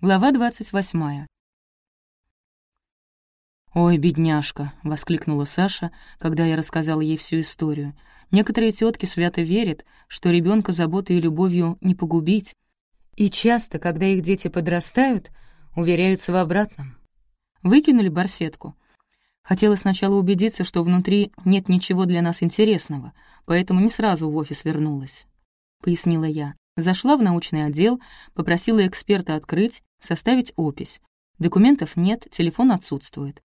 Глава двадцать восьмая. «Ой, бедняжка!» — воскликнула Саша, когда я рассказала ей всю историю. Некоторые тетки свято верят, что ребенка заботой и любовью не погубить, и часто, когда их дети подрастают, уверяются в обратном. Выкинули барсетку. Хотела сначала убедиться, что внутри нет ничего для нас интересного, поэтому не сразу в офис вернулась. Пояснила я. Зашла в научный отдел, попросила эксперта открыть, составить опись. Документов нет, телефон отсутствует.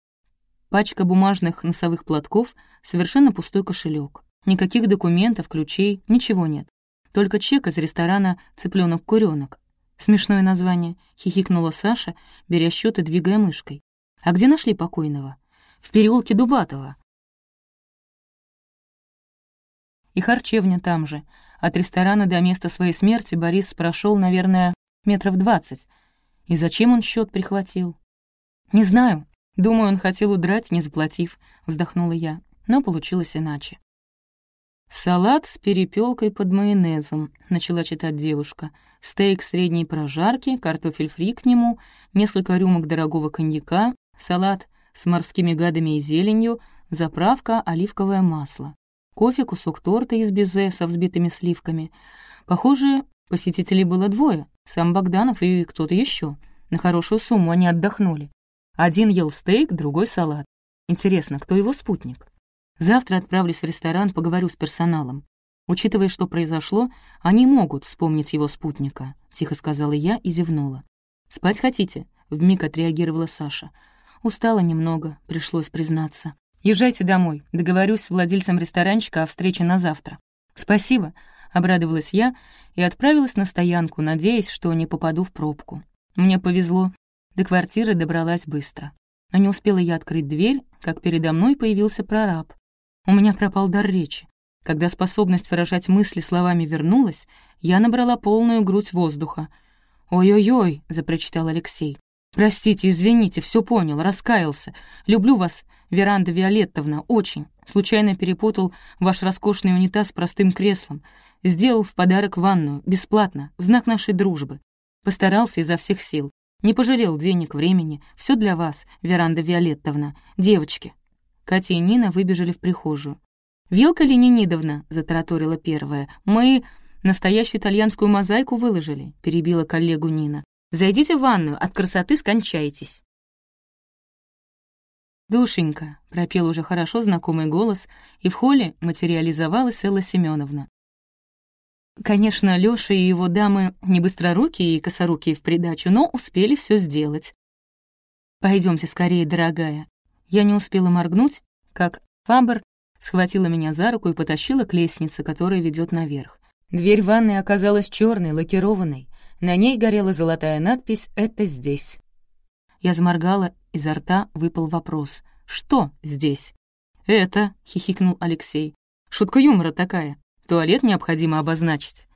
Пачка бумажных носовых платков, совершенно пустой кошелек. Никаких документов, ключей, ничего нет. Только чек из ресторана цыпленок куренок Смешное название, хихикнула Саша, беря счет двигая мышкой. А где нашли покойного? В переулке Дубатова. И харчевня там же. От ресторана до места своей смерти Борис прошел, наверное, метров двадцать. И зачем он счет прихватил? «Не знаю. Думаю, он хотел удрать, не заплатив», — вздохнула я. Но получилось иначе. «Салат с перепелкой под майонезом», — начала читать девушка. «Стейк средней прожарки, картофель фри к нему, несколько рюмок дорогого коньяка, салат с морскими гадами и зеленью, заправка, оливковое масло, кофе, кусок торта из безе со взбитыми сливками. Похоже, посетителей было двое, сам Богданов и кто-то еще. На хорошую сумму они отдохнули. Один ел стейк, другой — салат. Интересно, кто его спутник? Завтра отправлюсь в ресторан, поговорю с персоналом. Учитывая, что произошло, они могут вспомнить его спутника», — тихо сказала я и зевнула. «Спать хотите?» — вмиг отреагировала Саша. «Устала немного, пришлось признаться. Езжайте домой, договорюсь с владельцем ресторанчика о встрече на завтра». «Спасибо», — обрадовалась я и отправилась на стоянку, надеясь, что не попаду в пробку. Мне повезло, до квартиры добралась быстро. Но не успела я открыть дверь, как передо мной появился прораб. У меня пропал дар речи. Когда способность выражать мысли словами вернулась, я набрала полную грудь воздуха. «Ой-ой-ой», — запрочитал Алексей. «Простите, извините, все понял, раскаялся. Люблю вас, Веранда Виолеттовна, очень. Случайно перепутал ваш роскошный унитаз с простым креслом. Сделал в подарок ванную, бесплатно, в знак нашей дружбы. Постарался изо всех сил. Не пожалел денег, времени. Все для вас, Веранда Виолеттовна. Девочки, Катя и Нина выбежали в прихожую. «Вилка Ленинидовна», — затараторила первая, — «мы настоящую итальянскую мозаику выложили», — перебила коллегу Нина. «Зайдите в ванную, от красоты скончаетесь». «Душенька», — пропел уже хорошо знакомый голос, и в холле материализовалась Элла Семеновна. Конечно, Лёша и его дамы не быстрорукие и косорукие в придачу, но успели все сделать. Пойдемте скорее, дорогая. Я не успела моргнуть, как Фабер схватила меня за руку и потащила к лестнице, которая ведет наверх. Дверь ванной оказалась черной, лакированной. На ней горела золотая надпись «Это здесь». Я заморгала, изо рта выпал вопрос. «Что здесь?» «Это», — хихикнул Алексей. «Шутка юмора такая. Туалет необходимо обозначить».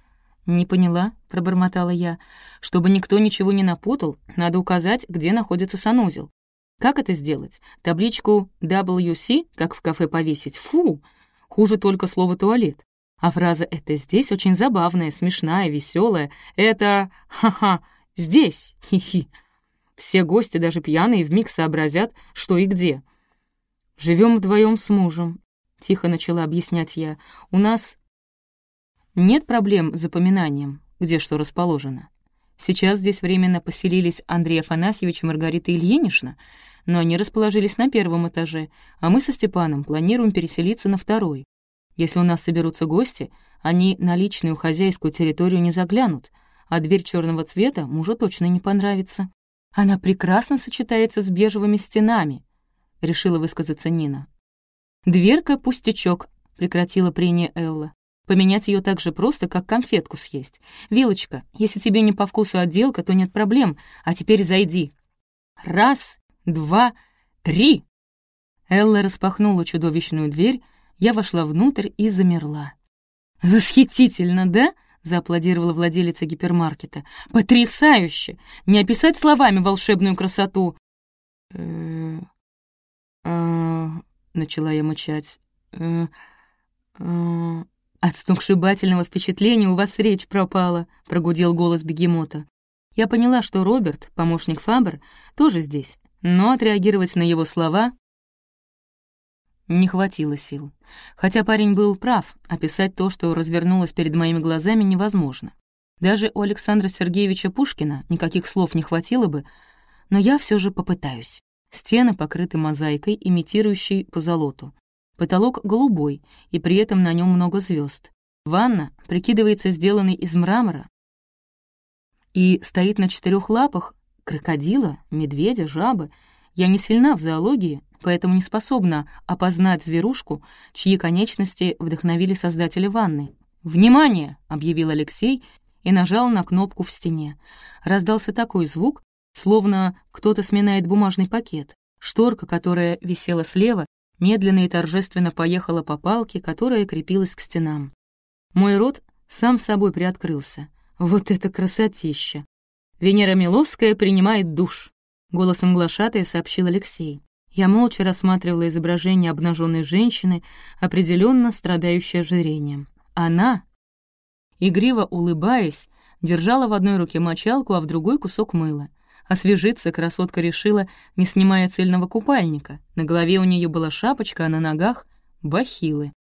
«Не поняла», — пробормотала я. «Чтобы никто ничего не напутал, надо указать, где находится санузел. Как это сделать? Табличку WC, как в кафе повесить? Фу! Хуже только слово «туалет». А фраза «это здесь» очень забавная, смешная, веселая. Это «ха-ха, здесь, хи-хи». Все гости, даже пьяные, вмиг сообразят, что и где. Живем вдвоем с мужем», — тихо начала объяснять я. «У нас нет проблем с запоминанием, где что расположено. Сейчас здесь временно поселились Андрей Афанасьевич и Маргарита Ильинична, но они расположились на первом этаже, а мы со Степаном планируем переселиться на второй. Если у нас соберутся гости, они на личную хозяйскую территорию не заглянут, а дверь черного цвета мужу точно не понравится. Она прекрасно сочетается с бежевыми стенами, — решила высказаться Нина. «Дверка — пустячок», — прекратила прение Элла. «Поменять ее так же просто, как конфетку съесть. Вилочка, если тебе не по вкусу отделка, то нет проблем, а теперь зайди». Раз два, три!» Элла распахнула чудовищную дверь, я вошла внутрь и замерла. «Восхитительно, да?» — зааплодировала владелица гипермаркета. «Потрясающе! Не описать словами волшебную красоту!» э э начала я мычать. «От сногсшибательного впечатления у вас речь пропала», — прогудел голос бегемота. Я поняла, что Роберт, помощник Фабер, тоже здесь, но отреагировать на его слова не хватило сил. Хотя парень был прав, описать то, что развернулось перед моими глазами, невозможно. Даже у Александра Сергеевича Пушкина никаких слов не хватило бы, но я все же попытаюсь. Стены покрыты мозаикой, имитирующей позолоту. Потолок голубой, и при этом на нем много звезд. Ванна прикидывается сделанной из мрамора и стоит на четырех лапах крокодила, медведя, жабы. Я не сильна в зоологии, поэтому не способна опознать зверушку, чьи конечности вдохновили создателя ванны. «Внимание!» — объявил Алексей и нажал на кнопку в стене. Раздался такой звук, словно кто-то сминает бумажный пакет. Шторка, которая висела слева, медленно и торжественно поехала по палке, которая крепилась к стенам. Мой рот сам собой приоткрылся. Вот это красотища! Венера Миловская принимает душ, голосом глашатая сообщил Алексей. Я молча рассматривала изображение обнаженной женщины, определенно страдающей ожирением. Она, игриво улыбаясь, держала в одной руке мочалку, а в другой — кусок мыла. Освежиться красотка решила, не снимая цельного купальника. На голове у нее была шапочка, а на ногах — бахилы.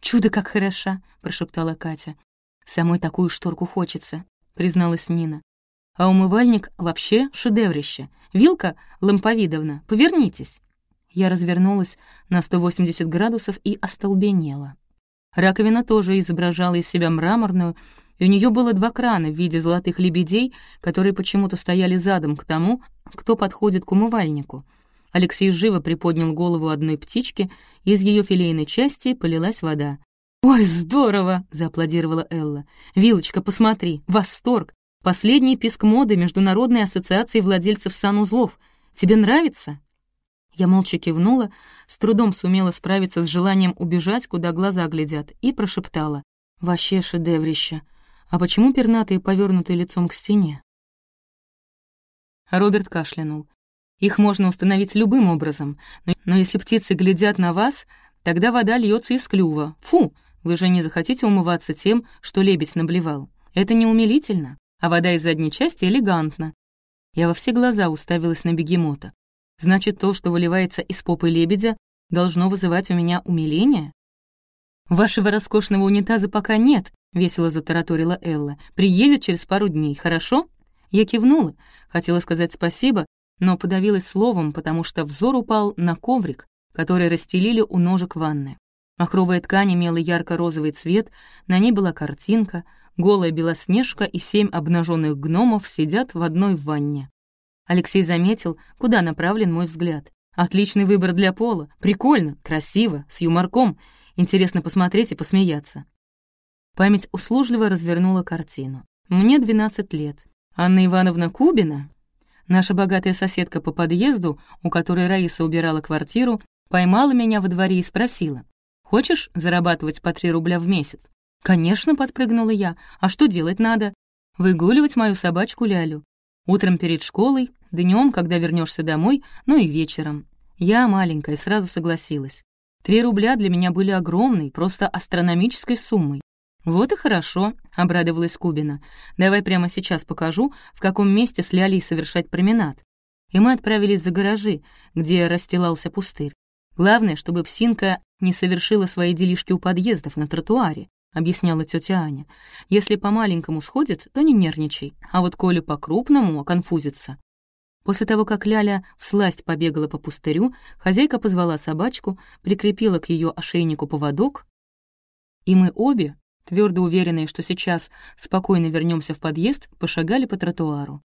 «Чудо как хороша!» — прошептала Катя. «Самой такую шторку хочется», — призналась Нина. «А умывальник вообще шедеврище. Вилка Ламповидовна, повернитесь». Я развернулась на 180 градусов и остолбенела. Раковина тоже изображала из себя мраморную, и у нее было два крана в виде золотых лебедей, которые почему-то стояли задом к тому, кто подходит к умывальнику. Алексей живо приподнял голову одной птички, и из ее филейной части полилась вода. «Ой, здорово!» — зааплодировала Элла. «Вилочка, посмотри! Восторг! Последний писк моды Международной ассоциации владельцев санузлов. Тебе нравится?» Я молча кивнула, с трудом сумела справиться с желанием убежать, куда глаза глядят, и прошептала. «Вообще шедеврище! А почему пернатые повернуты лицом к стене?» Роберт кашлянул. «Их можно установить любым образом, но, если птицы глядят на вас, тогда вода льется из клюва. Фу! Вы же не захотите умываться тем, что лебедь наблевал. Это не умилительно, а вода из задней части элегантна». Я во все глаза уставилась на бегемота. Значит, то, что выливается из попы лебедя, должно вызывать у меня умиление? «Вашего роскошного унитаза пока нет», — весело затараторила Элла. «Приедет через пару дней, хорошо?» Я кивнула, хотела сказать спасибо, но подавилась словом, потому что взор упал на коврик, который расстелили у ножек ванны. Махровая ткань имела ярко-розовый цвет, на ней была картинка, голая белоснежка и семь обнаженных гномов сидят в одной ванне. Алексей заметил, куда направлен мой взгляд. Отличный выбор для пола. Прикольно, красиво, с юморком. Интересно посмотреть и посмеяться. Память услужливо развернула картину. Мне 12 лет. Анна Ивановна Кубина, наша богатая соседка по подъезду, у которой Раиса убирала квартиру, поймала меня во дворе и спросила, «Хочешь зарабатывать по 3 рубля в месяц?» «Конечно», — подпрыгнула я. «А что делать надо?» «Выгуливать мою собачку Лялю. Утром перед школой, днем, когда вернешься домой, ну и вечером. Я маленькая, сразу согласилась. Три рубля для меня были огромной, просто астрономической суммой. «Вот и хорошо», — обрадовалась Кубина. «Давай прямо сейчас покажу, в каком месте с Лялей совершать променад». И мы отправились за гаражи, где расстилался пустырь. Главное, чтобы псинка не совершила свои делишки у подъездов на тротуаре. — объясняла тетя Аня. «Если по-маленькому сходит, то не нервничай, а вот коли по-крупному оконфузится». После того, как Ляля всласть побегала по пустырю, хозяйка позвала собачку, прикрепила к ее ошейнику поводок, и мы обе, твердо уверенные, что сейчас спокойно вернемся в подъезд, пошагали по тротуару.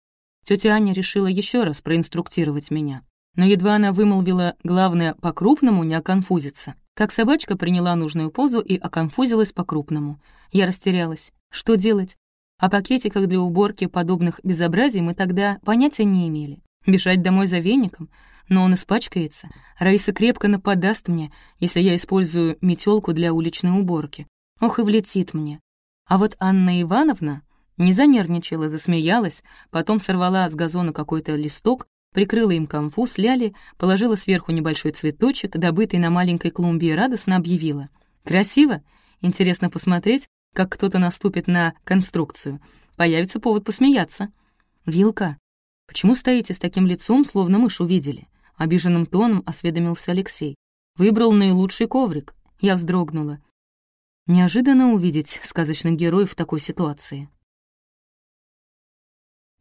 Тетя Аня решила еще раз проинструктировать меня. Но едва она вымолвила «главное, по-крупному не оконфузиться», как собачка приняла нужную позу и оконфузилась по-крупному. Я растерялась. Что делать? О пакетиках для уборки подобных безобразий мы тогда понятия не имели. Бежать домой за веником? Но он испачкается. Раиса крепко нападаст мне, если я использую метелку для уличной уборки. Ох и влетит мне. А вот Анна Ивановна не занервничала, засмеялась, потом сорвала с газона какой-то листок прикрыла им конфуз ляли, положила сверху небольшой цветочек, добытый на маленькой клумбе, и радостно объявила. «Красиво? Интересно посмотреть, как кто-то наступит на конструкцию. Появится повод посмеяться». «Вилка, почему стоите с таким лицом, словно мышь увидели?» Обиженным тоном осведомился Алексей. «Выбрал наилучший коврик». Я вздрогнула. Неожиданно увидеть сказочных героев в такой ситуации.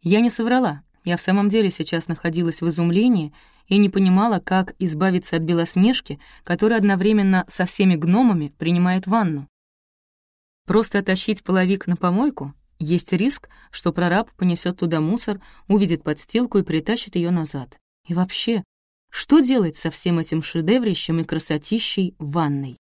Я не соврала. Я в самом деле сейчас находилась в изумлении и не понимала, как избавиться от Белоснежки, которая одновременно со всеми гномами принимает ванну. Просто оттащить половик на помойку? Есть риск, что прораб понесет туда мусор, увидит подстилку и притащит ее назад. И вообще, что делать со всем этим шедеврищем и красотищей в ванной?